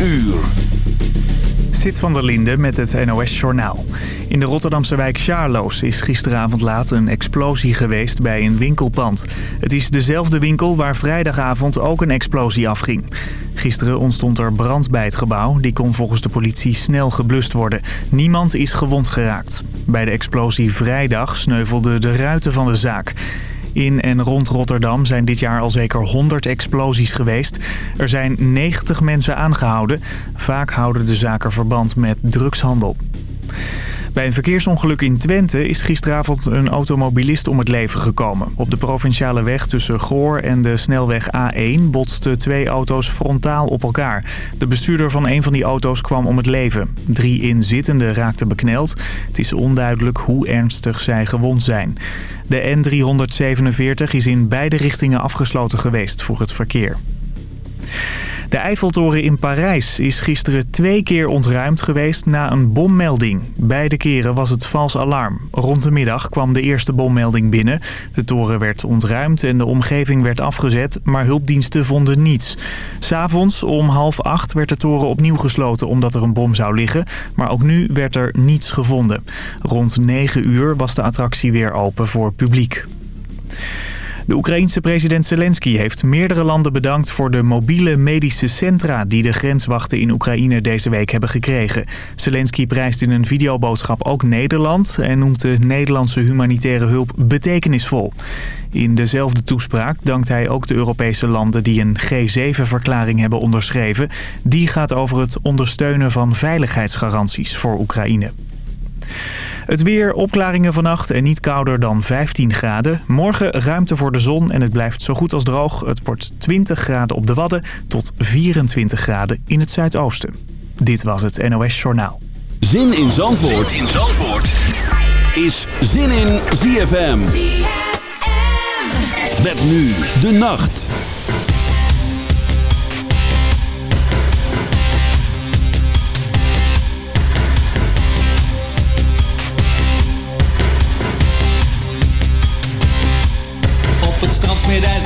uur. Zit van der Linde met het NOS-journaal. In de Rotterdamse wijk Charloes is gisteravond laat een explosie geweest bij een winkelpand. Het is dezelfde winkel waar vrijdagavond ook een explosie afging. Gisteren ontstond er brand bij het gebouw. Die kon volgens de politie snel geblust worden. Niemand is gewond geraakt. Bij de explosie vrijdag sneuvelden de ruiten van de zaak. In en rond Rotterdam zijn dit jaar al zeker 100 explosies geweest. Er zijn 90 mensen aangehouden. Vaak houden de zaken verband met drugshandel. Bij een verkeersongeluk in Twente is gisteravond een automobilist om het leven gekomen. Op de provinciale weg tussen Goor en de snelweg A1 botsten twee auto's frontaal op elkaar. De bestuurder van een van die auto's kwam om het leven. Drie inzittenden raakten bekneld. Het is onduidelijk hoe ernstig zij gewond zijn. De N347 is in beide richtingen afgesloten geweest voor het verkeer. De Eiffeltoren in Parijs is gisteren twee keer ontruimd geweest na een bommelding. Beide keren was het vals alarm. Rond de middag kwam de eerste bommelding binnen. De toren werd ontruimd en de omgeving werd afgezet, maar hulpdiensten vonden niets. S'avonds om half acht werd de toren opnieuw gesloten omdat er een bom zou liggen. Maar ook nu werd er niets gevonden. Rond negen uur was de attractie weer open voor publiek. De Oekraïense president Zelensky heeft meerdere landen bedankt voor de mobiele medische centra die de grenswachten in Oekraïne deze week hebben gekregen. Zelensky prijst in een videoboodschap ook Nederland en noemt de Nederlandse humanitaire hulp betekenisvol. In dezelfde toespraak dankt hij ook de Europese landen die een G7-verklaring hebben onderschreven. Die gaat over het ondersteunen van veiligheidsgaranties voor Oekraïne. Het weer, opklaringen vannacht en niet kouder dan 15 graden. Morgen ruimte voor de zon en het blijft zo goed als droog. Het wordt 20 graden op de Wadden tot 24 graden in het zuidoosten. Dit was het NOS Journaal. Zin in Zandvoort, zin in Zandvoort. is Zin in ZFM. ZFM. Met nu de nacht.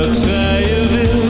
uit vrije wil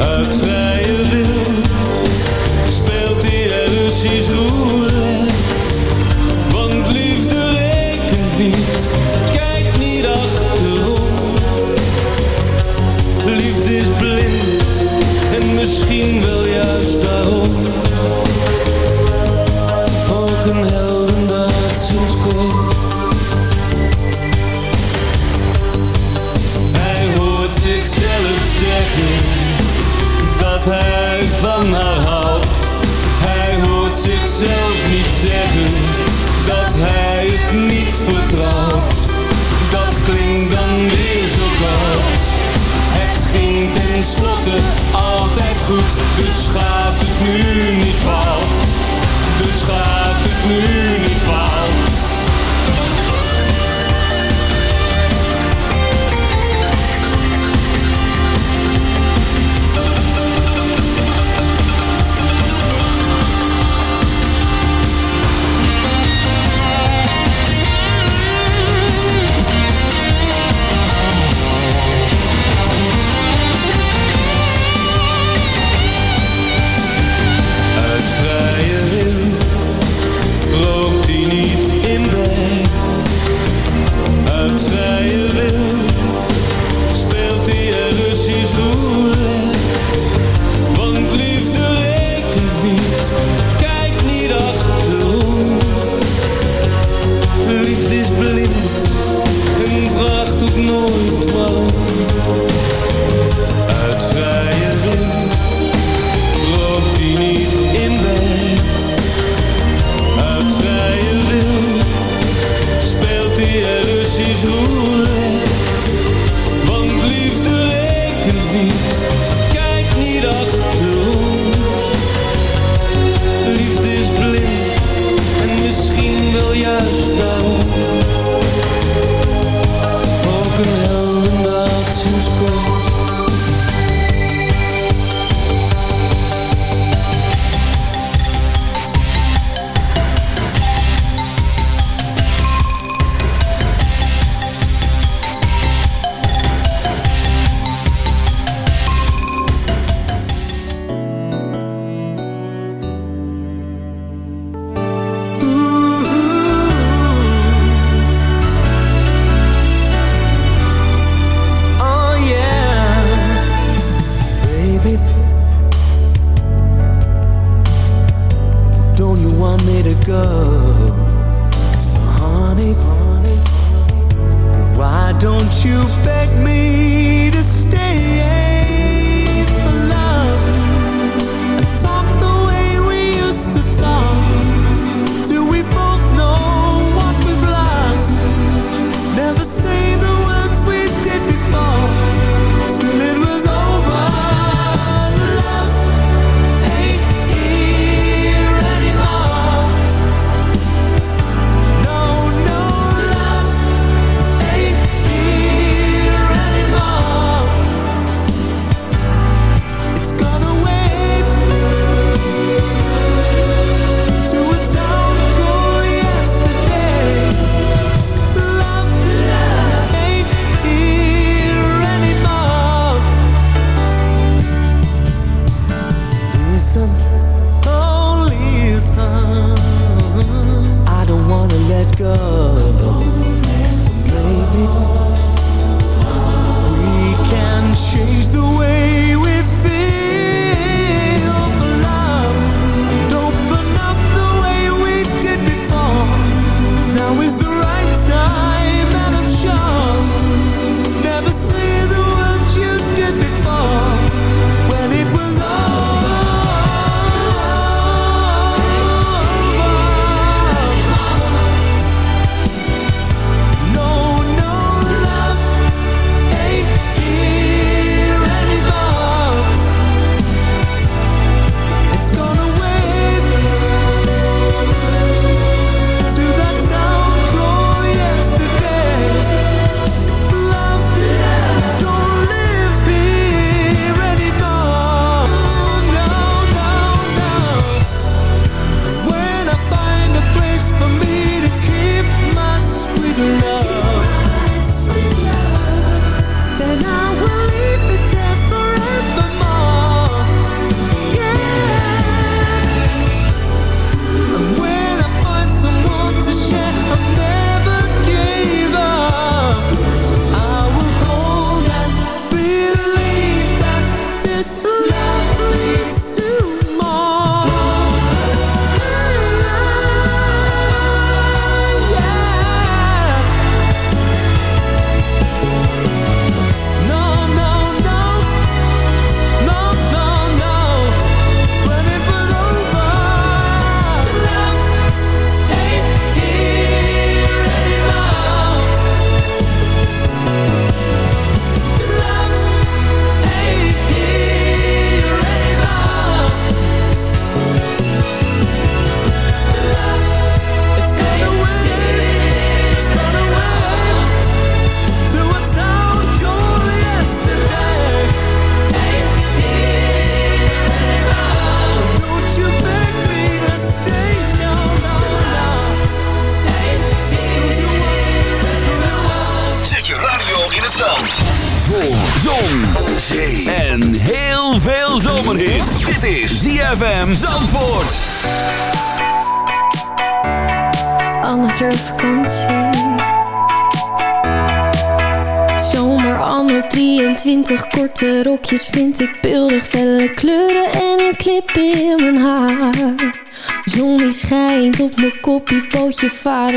het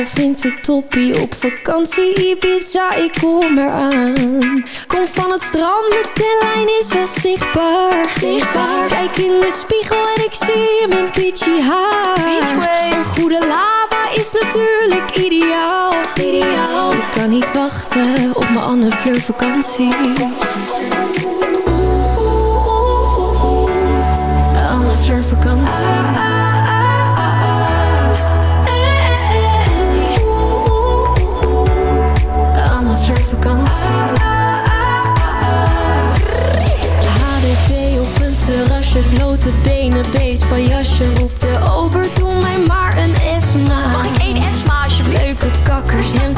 vindt het toppie Op vakantie Ibiza, ik kom eraan. Kom van het strand, met de lijn is al zichtbaar. zichtbaar. Kijk in de spiegel en ik zie mijn peachy haar. Een goede lava is natuurlijk ideaal, ideaal. Ik kan niet wachten op mijn Anne Fleur vakantie. Anne Fleur vakantie De benen, beestpaljasje Roep de ober, doe mij maar een Esma Mag ik één Esma alsjeblieft? Leuke kakkers, hemd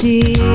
deep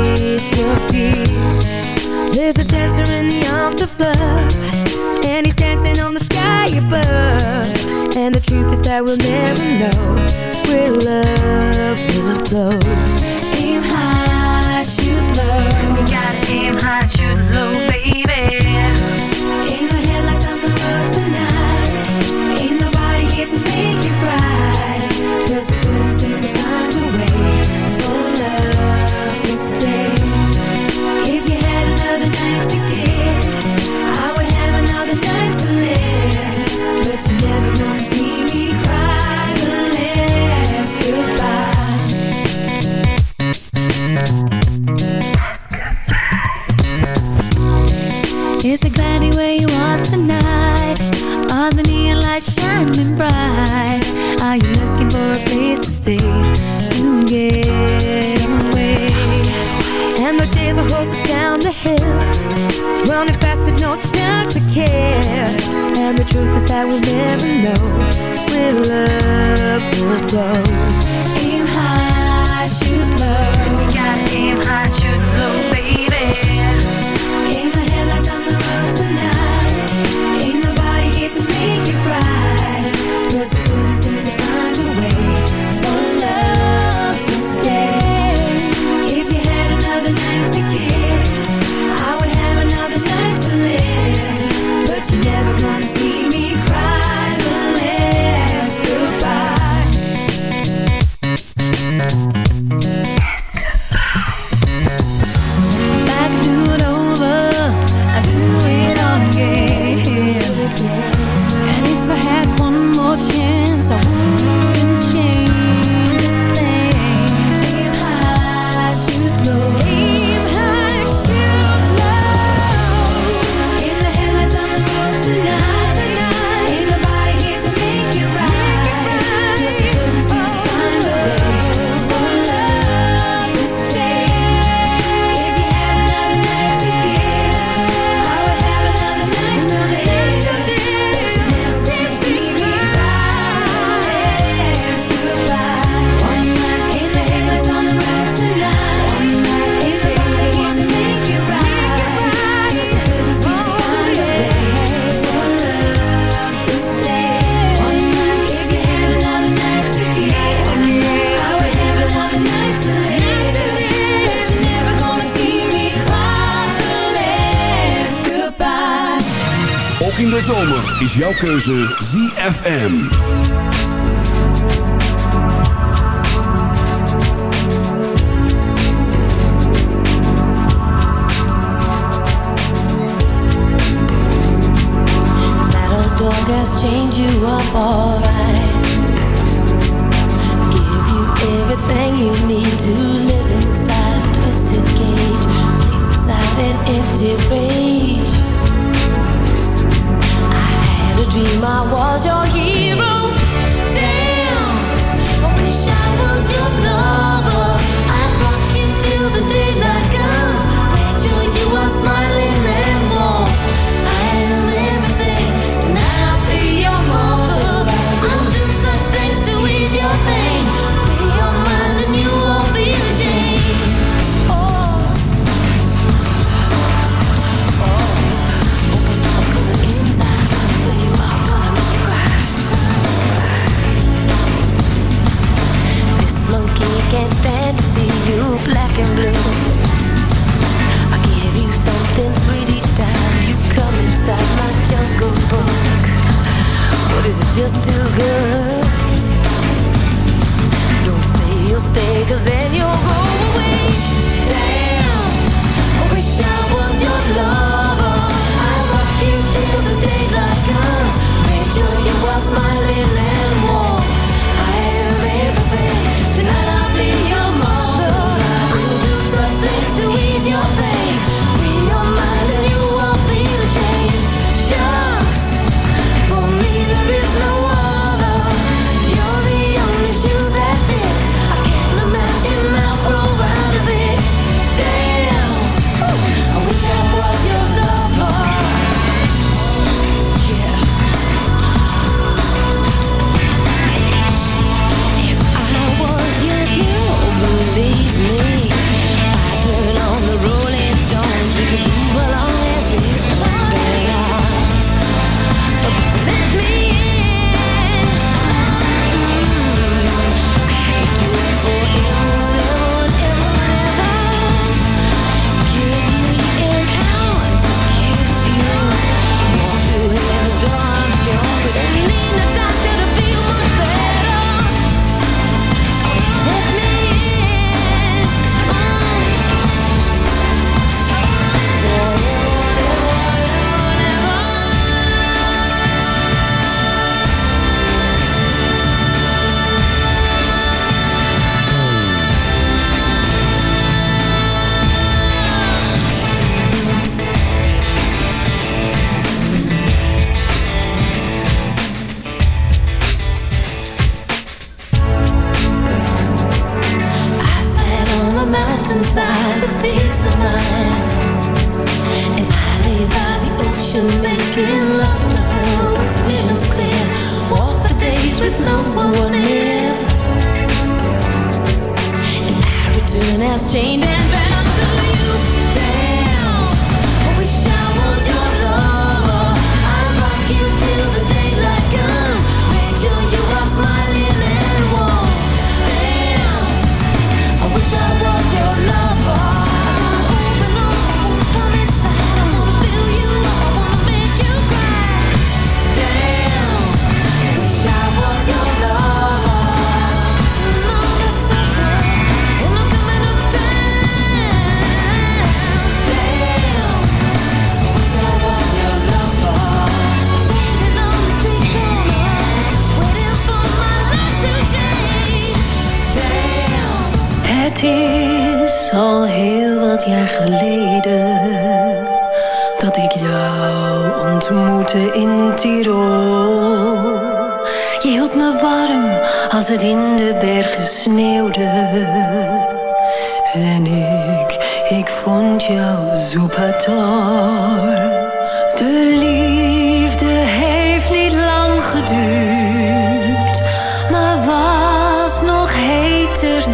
jouw keuze ZFM.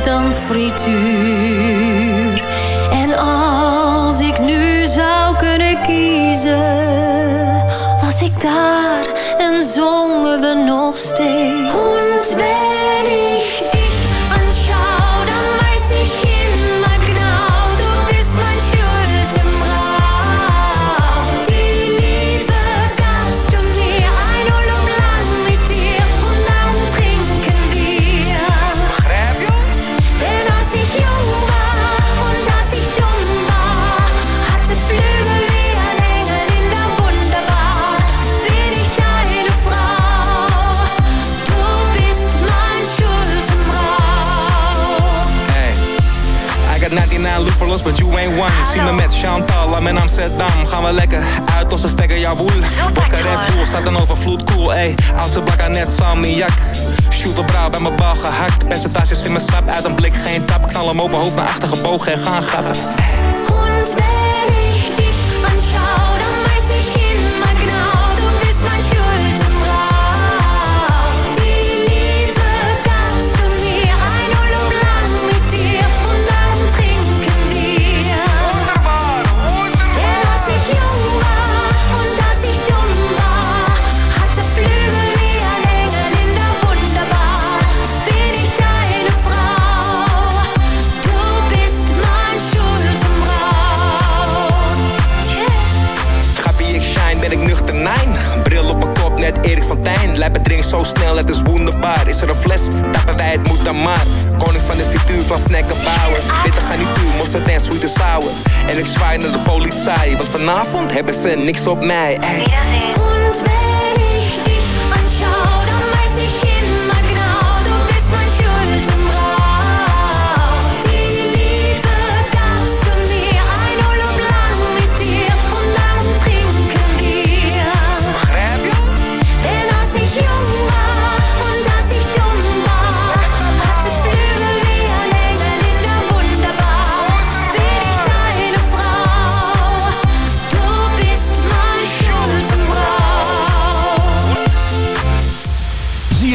dan frituur. En als ik nu zou kunnen kiezen, was ik daar. Zie me met Chantal, I'm in Amsterdam. Gaan we lekker uit onze stekker, jawoel. Wakker Red doel staat een overvloed, cool, ey. Oudste bakker, net salmiak. Shooter brouw bij mijn bal gehakt. Percentages in mijn sap, uit een blik geen tap. Knal hem open, hoofd naar achter gebogen en gaan grappen. Lijpen drinkt zo snel, het is wonderbaar. Is er een fles, tappen wij het moet dan maar. Koning van de frituur van snacken bouwen. Bitter gaan niet toe, Most en sweet and sour. En ik zwaai naar de politie, want vanavond hebben ze niks op mij.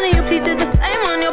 you, honor you. Please do the same on your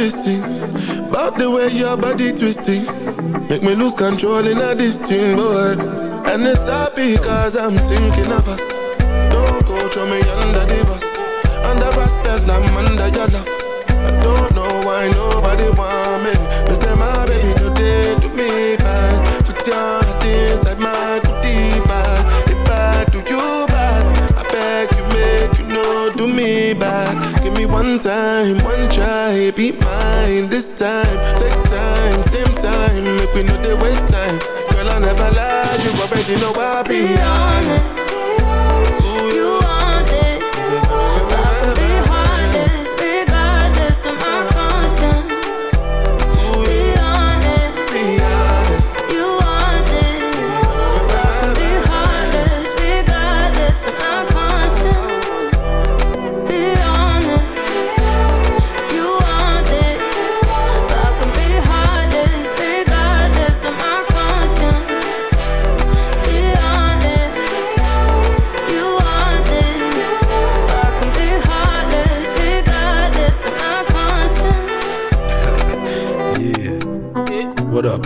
majesty About the way your body twisting. Make me lose control in a this thing, boy And it's happy cause I'm thinking of us. Don't go throw me under the bus. Under respect, I'm under your love. I don't know why nobody want me. Me say my baby no they do me bad Put your heart inside my one time, one try Be mine this time. Take time, same time Make we know they waste time. Girl I never lie You already know I Be honest,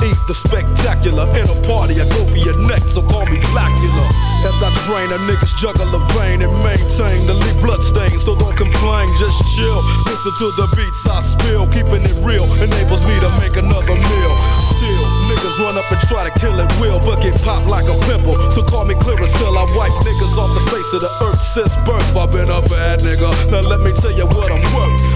It's the spectacular. In a party, I go for your neck, so call me Blackula. As I drain a nigga's juggle of vein and maintain the lead blood stain. So don't complain, just chill. Listen to the beats I spill, keeping it real enables me to make another meal. Still, niggas run up and try to kill it will, but get popped like a pimple. So call me clear still I wipe niggas off the face of the earth since birth. I've been a bad nigga. Now let me tell you what I'm worth.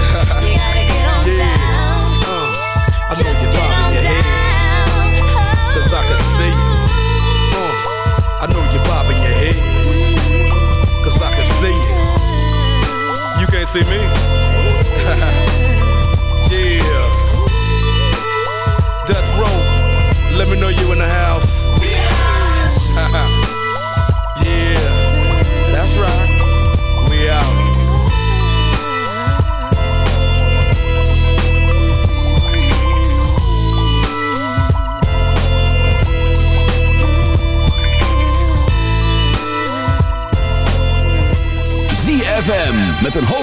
Cause I can see. Uh, I know you're bobbing your head. Cause I can see. You can't see me.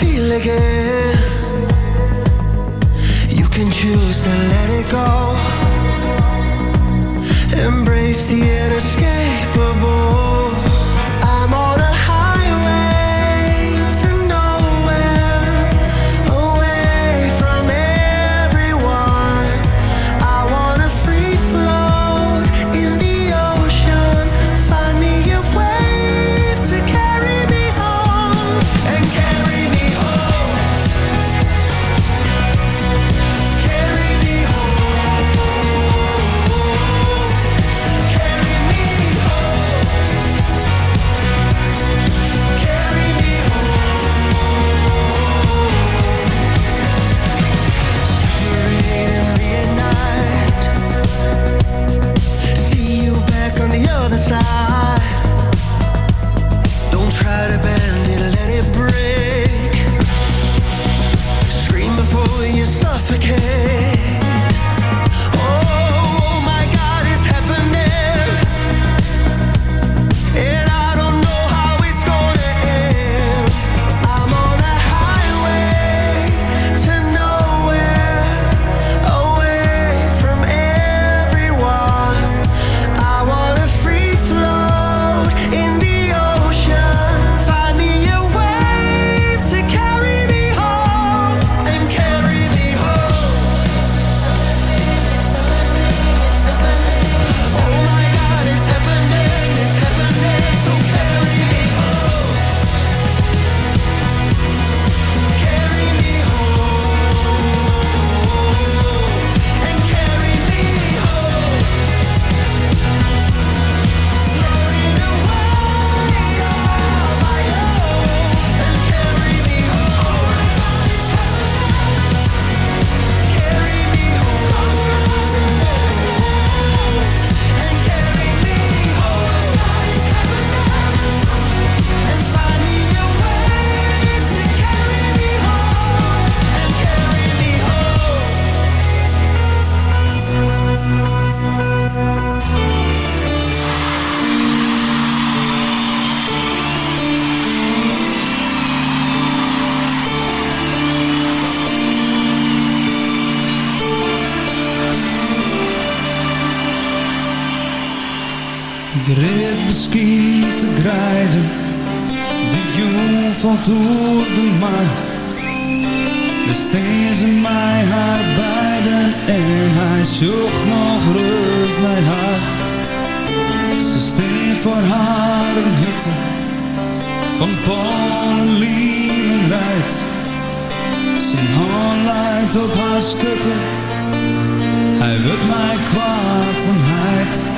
Feel again. You can choose to let it go. Embrace the inescapable. Rit misschien te grijden. De jong valt door de steen ze mij haar beiden en hij zocht nog rust naar haar. Ze steen voor haar een hutte van Polen, Liemen rijdt. Zijn hand leidt op haar schutte, hij wordt mij kwaad en heid.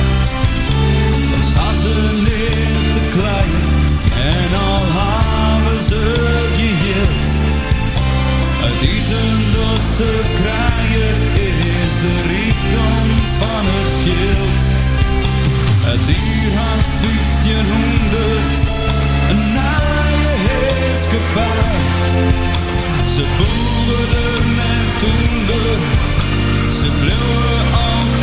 niet te klein en al hebben ze geheeld. Het eten dat ze krijgen is de rijkdom van het veld. Het uur haast 1500, een naaie heerskepaar. Ze boeren en toender, ze bleven altijd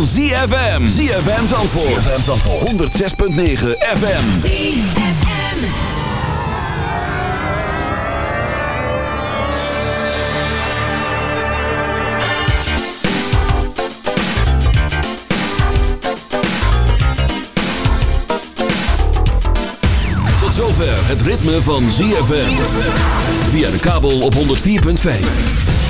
van ZFM. ZFM Zandvoort. ZFM Zandvoort. 106.9 FM. ZFM. Tot zover het ritme van ZFM. Via de kabel op 104.5.